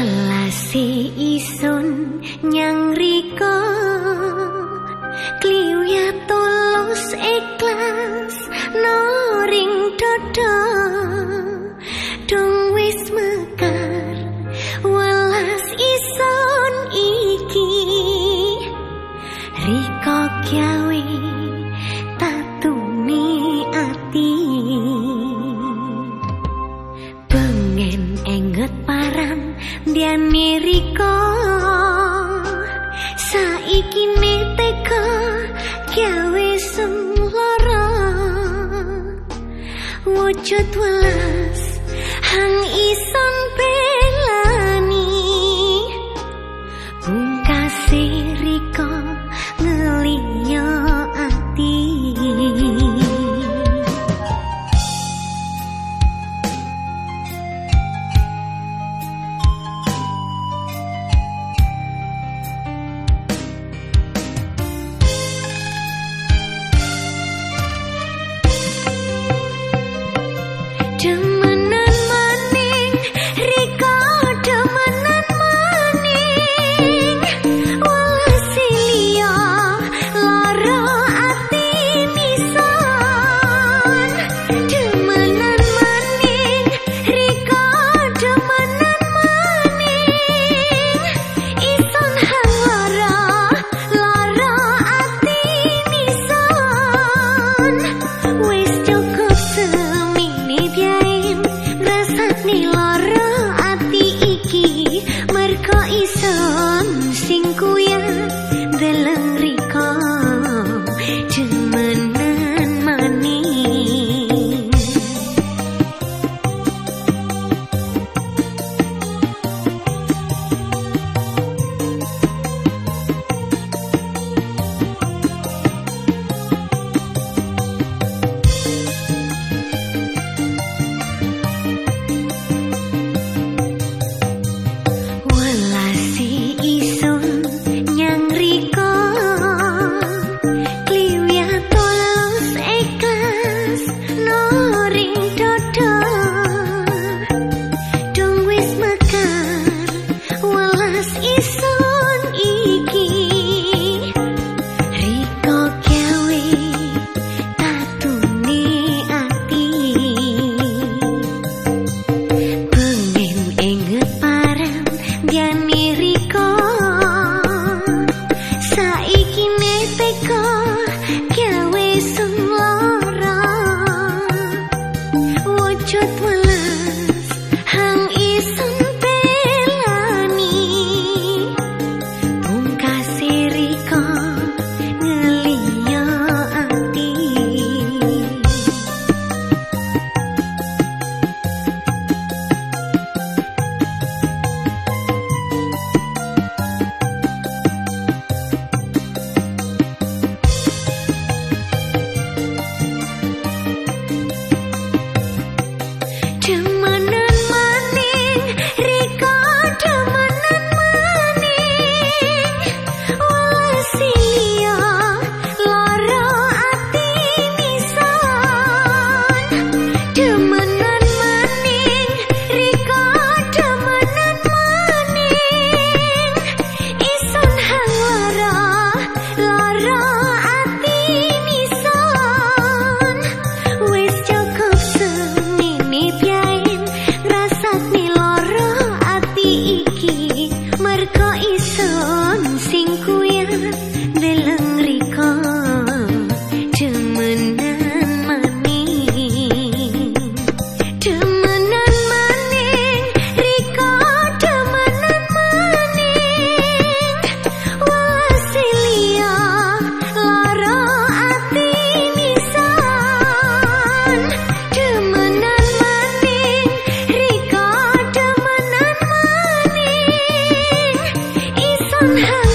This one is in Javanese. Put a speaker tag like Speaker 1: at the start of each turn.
Speaker 1: Walase isun nyang riko. Kliu ya tulus ikhlas noring dodo. Dong wis mekar Walas isun iki. Riko kiawi 脱了。Somehow